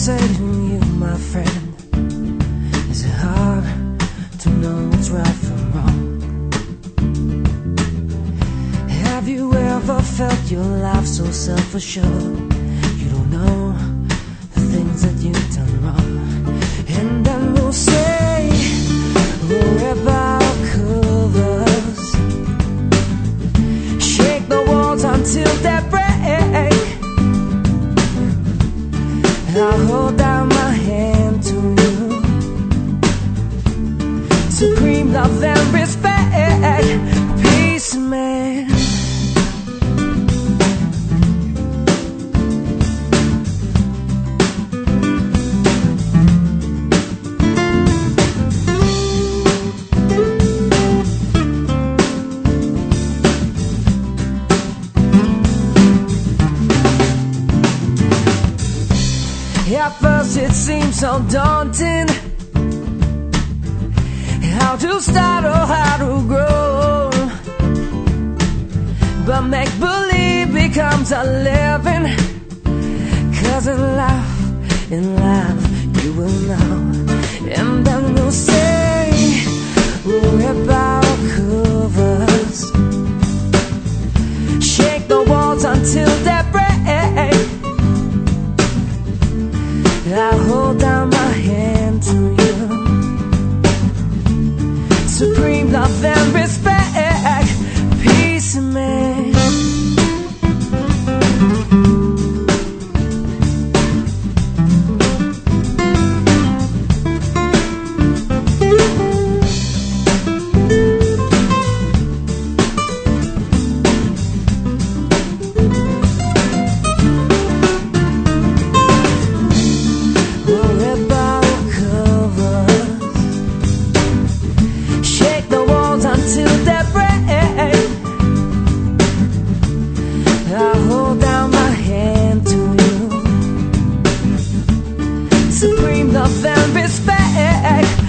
deserting you, my friend? Is it hard to know what's right from wrong? Have you ever felt your life so self assured? I'll hold out my hand to you. Supreme love and respect. Peace, man. At first it seems so daunting. How to start or how to grow. But make believe becomes a living I hold out my hand to you. Supreme love and respect, Love and respect.